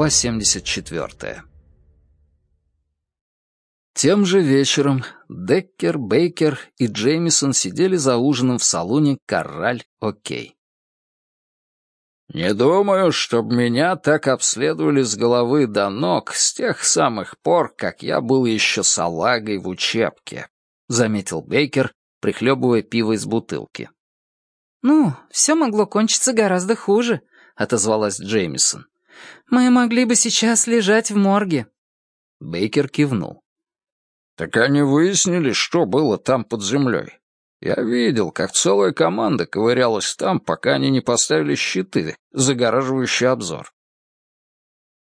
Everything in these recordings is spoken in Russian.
Глава 74. Тем же вечером Деккер, Бейкер и Джеймисон сидели за ужином в салоне «Корраль Окей». «Не думаю, чтобы меня так обследовали с головы до ног с тех самых пор, как я был еще салагой в учебке», — заметил Бейкер, прихлебывая пиво из бутылки. «Ну, все могло кончиться гораздо хуже», — отозвалась Джеймисон. Мы могли бы сейчас лежать в морге». Бейкер кивнул. «Так они выяснили, что было там под землей. Я видел, как целая команда ковырялась там, пока они не поставили щиты, загораживающие обзор.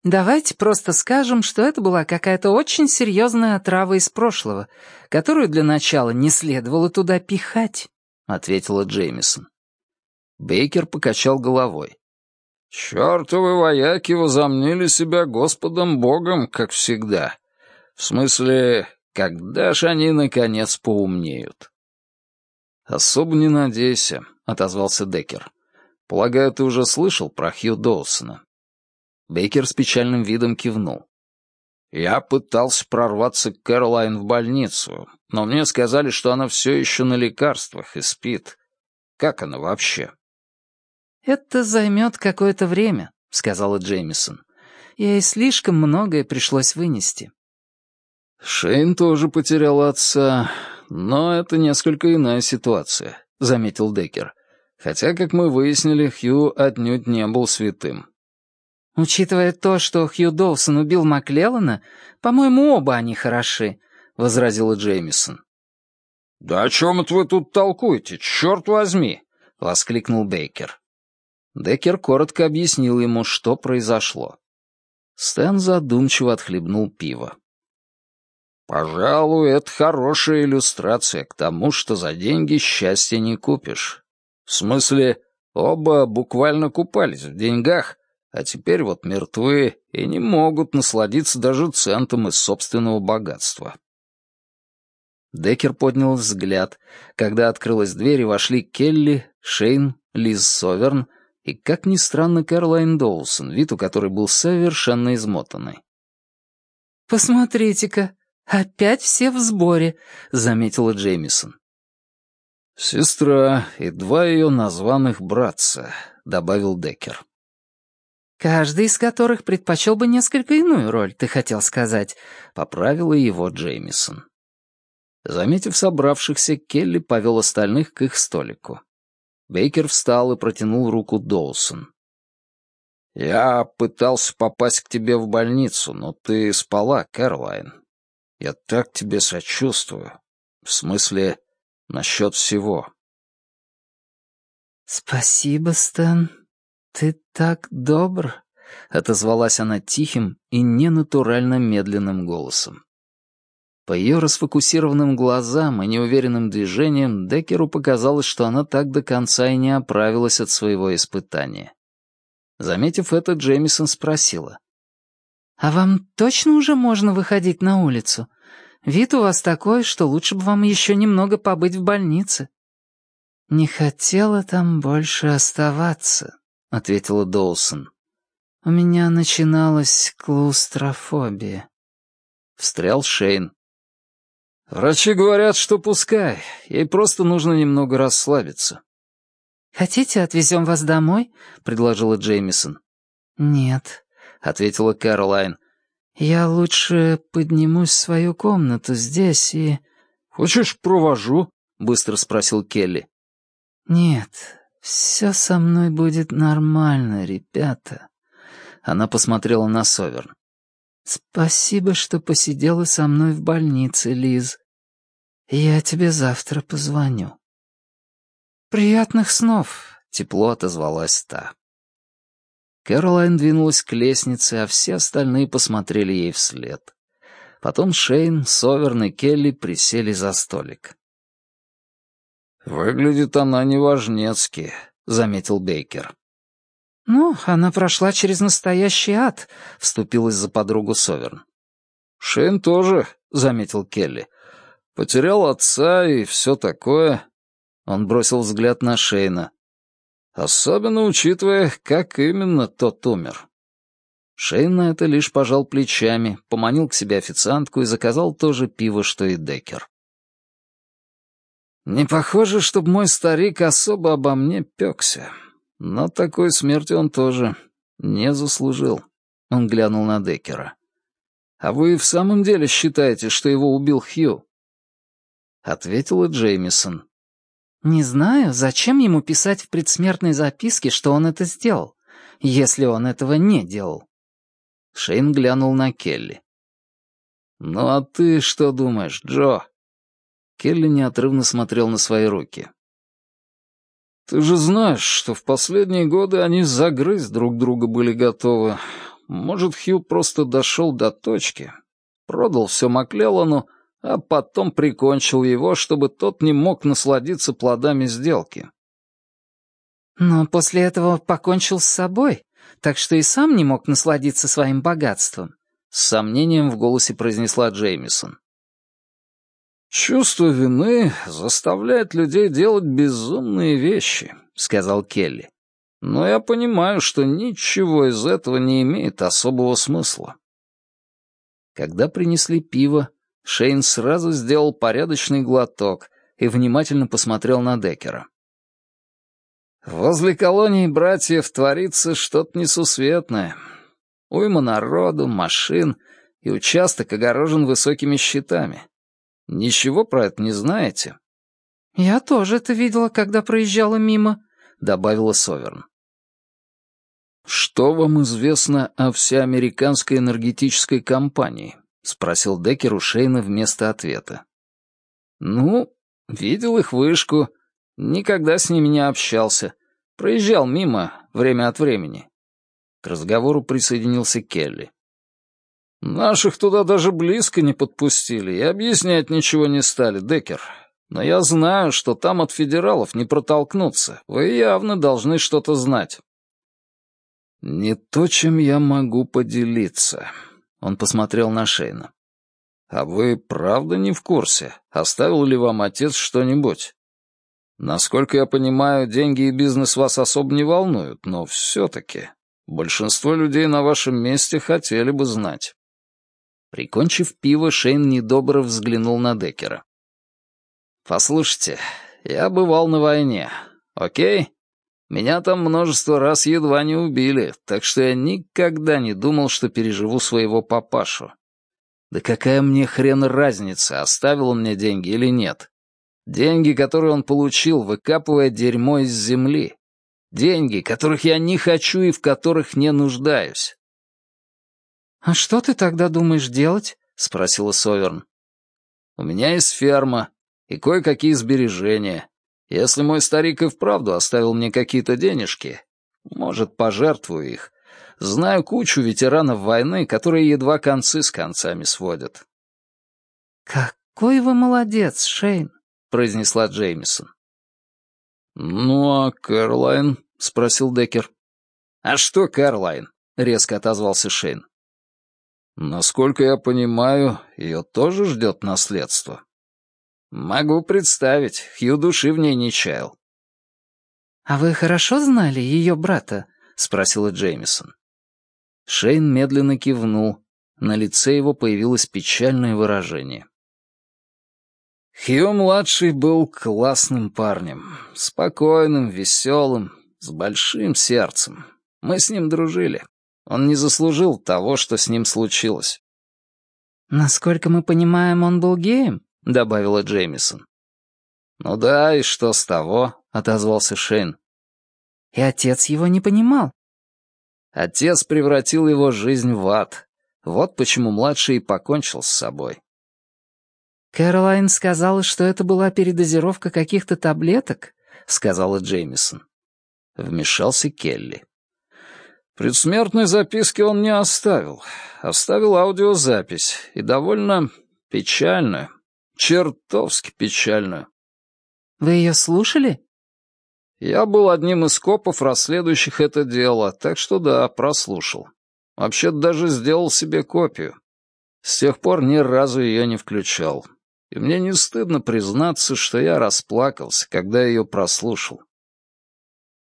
«Давайте просто скажем, что это была какая-то очень серьезная отрава из прошлого, которую для начала не следовало туда пихать», — ответила Джеймисон. Бейкер покачал головой. «Чёртовы вояки возомнили себя Господом Богом, как всегда. В смысле, когда ж они, наконец, поумнеют?» «Особо не надейся», — отозвался Деккер. «Полагаю, ты уже слышал про Хью Доусона?» Бейкер с печальным видом кивнул. «Я пытался прорваться к Кэролайн в больницу, но мне сказали, что она все еще на лекарствах и спит. Как она вообще?» «Это займет какое-то время», — сказала Джеймисон. «Ей слишком многое пришлось вынести». «Шейн тоже потерял отца, но это несколько иная ситуация», — заметил Деккер. «Хотя, как мы выяснили, Хью отнюдь не был святым». «Учитывая то, что Хью Доусон убил Маклеллана, по-моему, оба они хороши», — возразила Джеймисон. «Да о чем это вы тут толкуете, черт возьми!» — воскликнул Бейкер. Деккер коротко объяснил ему, что произошло. Стэн задумчиво отхлебнул пиво. «Пожалуй, это хорошая иллюстрация к тому, что за деньги счастья не купишь. В смысле, оба буквально купались в деньгах, а теперь вот мертвы и не могут насладиться даже центом из собственного богатства». Деккер поднял взгляд, когда открылась дверь и вошли Келли, Шейн, Лиз Соверн — и, как ни странно, Кэролайн Доусон, вид у которой был совершенно измотанный. «Посмотрите-ка, опять все в сборе», — заметила Джеймисон. «Сестра и два ее названных братца», — добавил Деккер. «Каждый из которых предпочел бы несколько иную роль, ты хотел сказать», — поправила его Джеймисон. Заметив собравшихся, Келли повел остальных к их столику. Бейкер встал и протянул руку Доусон. «Я пытался попасть к тебе в больницу, но ты спала, Кэролайн. Я так тебе сочувствую. В смысле, насчет всего». «Спасибо, Стэн. Ты так добр», — отозвалась она тихим и ненатурально медленным голосом. По ее расфокусированным глазам и неуверенным движениям Деккеру показалось, что она так до конца и не оправилась от своего испытания. Заметив это, Джеймисон спросила. «А вам точно уже можно выходить на улицу? Вид у вас такой, что лучше бы вам еще немного побыть в больнице». «Не хотела там больше оставаться», — ответила Доусон. «У меня начиналась клаустрофобия». Встрял Шейн. «Врачи говорят, что пускай. Ей просто нужно немного расслабиться». «Хотите, отвезем вас домой?» — предложила Джеймисон. «Нет», — ответила Кэролайн. «Я лучше поднимусь в свою комнату здесь и...» «Хочешь, провожу?» — быстро спросил Келли. «Нет, все со мной будет нормально, ребята». Она посмотрела на Соверн. «Спасибо, что посидела со мной в больнице, Лиз. «Я тебе завтра позвоню». «Приятных снов», — тепло отозвалась та. Кэролайн двинулась к лестнице, а все остальные посмотрели ей вслед. Потом Шейн, Соверн и Келли присели за столик. «Выглядит она неважнецки», — заметил Бейкер. «Ну, она прошла через настоящий ад», — вступилась за подругу Соверн. «Шейн тоже», — заметил Келли. Потерял отца и все такое. Он бросил взгляд на Шейна. Особенно учитывая, как именно тот умер. Шейн на это лишь пожал плечами, поманил к себе официантку и заказал то же пиво, что и Деккер. «Не похоже, чтобы мой старик особо обо мне пёкся. Но такой смерти он тоже не заслужил». Он глянул на Деккера. «А вы в самом деле считаете, что его убил Хью?» Ответила Джеймисон. «Не знаю, зачем ему писать в предсмертной записке, что он это сделал, если он этого не делал». Шейн глянул на Келли. «Ну а ты что думаешь, Джо?» Келли неотрывно смотрел на свои руки. «Ты же знаешь, что в последние годы они загрызть друг друга были готовы. Может, Хью просто дошел до точки, продал все Маклеллану, а потом прикончил его, чтобы тот не мог насладиться плодами сделки». «Но после этого покончил с собой, так что и сам не мог насладиться своим богатством», — с сомнением в голосе произнесла Джеймисон. «Чувство вины заставляет людей делать безумные вещи», — сказал Келли. «Но я понимаю, что ничего из этого не имеет особого смысла». Когда принесли пиво, Шейн сразу сделал порядочный глоток и внимательно посмотрел на Деккера. «Возле колонии братьев творится что-то несусветное. Уйма народу, машин, и участок огорожен высокими щитами. Ничего про это не знаете?» «Я тоже это видела, когда проезжала мимо», — добавила Соверн. «Что вам известно о всеамериканской энергетической компании?» — спросил Деккер у Шейна вместо ответа. «Ну, видел их вышку, никогда с ними не общался. Проезжал мимо время от времени». К разговору присоединился Келли. Наших туда даже близко не подпустили и объяснять ничего не стали, Декер. Но я знаю, что там от федералов не протолкнуться. Вы явно должны что-то знать. Не то, чем я могу поделиться. Он посмотрел на Шейна. А вы правда не в курсе? Оставил ли вам отец что-нибудь? Насколько я понимаю, деньги и бизнес вас особо не волнуют, но все-таки большинство людей на вашем месте хотели бы знать. Прикончив пиво, Шейн недобро взглянул на Деккера. «Послушайте, я бывал на войне, окей? Меня там множество раз едва не убили, так что я никогда не думал, что переживу своего папашу. Да какая мне хрен разница, оставил он мне деньги или нет? Деньги, которые он получил, выкапывая дерьмо из земли. Деньги, которых я не хочу и в которых не нуждаюсь. «А что ты тогда думаешь делать?» — спросила Соверн. «У меня есть ферма и кое-какие сбережения. Если мой старик и вправду оставил мне какие-то денежки, может, пожертвую их. Знаю кучу ветеранов войны, которые едва концы с концами сводят». «Какой вы молодец, Шейн», — произнесла Джеймисон. «Ну а Кэролайн?» — спросил Деккер. «А что Кэролайн?» — резко отозвался Шейн. Насколько я понимаю, ее тоже ждет наследство. Могу представить, Хью души в ней не чаял. «А вы хорошо знали ее брата?» — спросила Джеймисон. Шейн медленно кивнул. На лице его появилось печальное выражение. Хью-младший был классным парнем, спокойным, веселым, с большим сердцем. Мы с ним дружили. Он не заслужил того, что с ним случилось. «Насколько мы понимаем, он был геем?» — добавила Джеймисон. «Ну да, и что с того?» — отозвался Шейн. «И отец его не понимал?» Отец превратил его жизнь в ад. Вот почему младший и покончил с собой. «Кэролайн сказала, что это была передозировка каких-то таблеток», — сказала Джеймисон. Вмешался Келли. Предсмертной записки он не оставил. Оставил аудиозапись, и довольно печальную, чертовски печальную. «Вы ее слушали?» Я был одним из копов, расследующих это дело, так что да, прослушал. Вообще-то даже сделал себе копию. С тех пор ни разу ее не включал. И мне не стыдно признаться, что я расплакался, когда ее прослушал.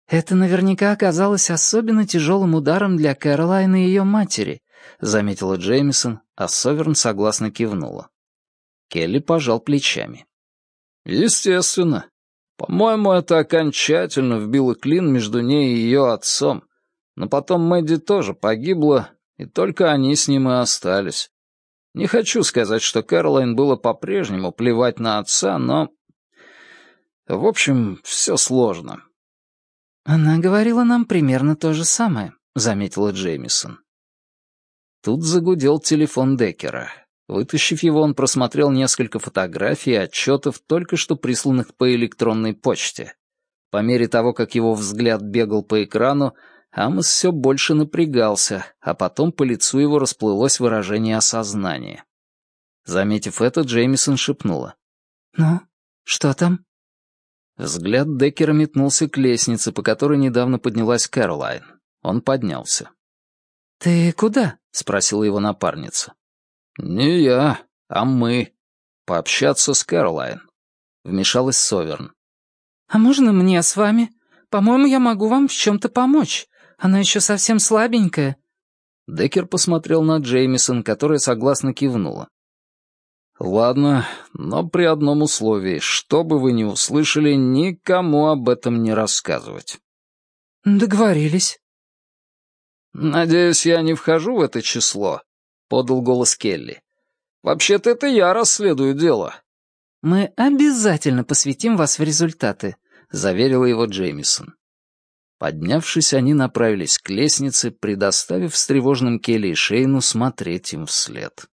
«Это наверняка оказалось особенно тяжелым ударом для Кэролайн и ее матери», — заметила Джеймисон, а Соверн согласно кивнула. Келли пожал плечами. «Естественно. По-моему, это окончательно вбило клин между ней и ее отцом. Но потом Мэдди тоже погибла, и только они с ним и остались. Не хочу сказать, что Кэролайн было по-прежнему плевать на отца, но... В общем, все сложно. «Она говорила нам примерно то же самое», — заметила Джеймисон. Тут загудел телефон Деккера. Вытащив его, он просмотрел несколько фотографий и отчетов, только что присланных по электронной почте. По мере того, как его взгляд бегал по экрану, Амос все больше напрягался, а потом по лицу его расплылось выражение осознания. Заметив это, Джеймисон шепнула. «Ну, что там?» Взгляд Деккера метнулся к лестнице, по которой недавно поднялась Кэролайн. Он поднялся. «Ты куда?» — спросила его напарница. «Не я, а мы. Пообщаться с Кэролайн». Вмешалась Соверн. «А можно мне с вами? По-моему, я могу вам в чем-то помочь. Она еще совсем слабенькая». Деккер посмотрел на Джеймисон, которая согласно кивнула. «Ладно, но при одном условии, что бы вы ни услышали, никому об этом не рассказывать». «Договорились». «Надеюсь, я не вхожу в это число», — подал голос Келли. «Вообще-то это я расследую дело». «Мы обязательно посвятим вас в результаты», — заверила его Джеймисон. Поднявшись, они направились к лестнице, предоставив встревоженным Келли и Шейну смотреть им вслед.